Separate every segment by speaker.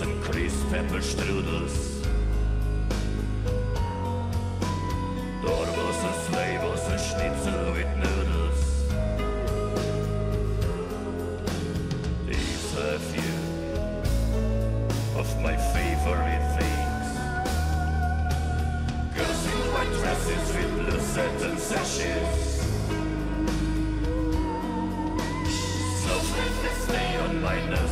Speaker 1: and crisp pepper strudels. Dormos and slavos and er er schnitzel with noodles. These are a few of my favorite things. Girls in white dresses with blue satin sashes. Snowflakes that stay on my nose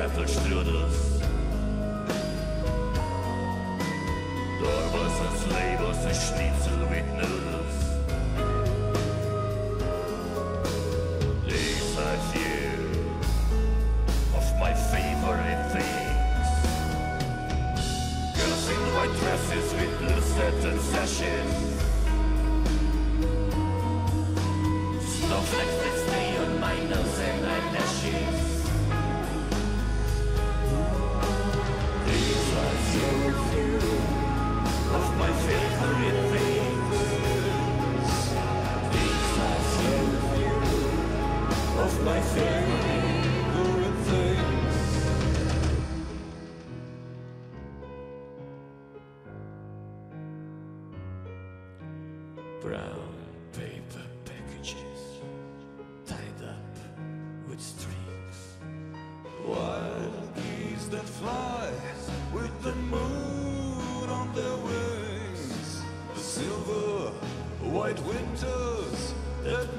Speaker 1: apple strudels. Dormos and slavos and schnitzel with noodles. These are few of my favorite things. Girls in white dresses with blue satin sashes. Snowflakes Brown paper packages tied up with strings.
Speaker 2: Wild geese that fly with the moon on their wings. The silver white winters that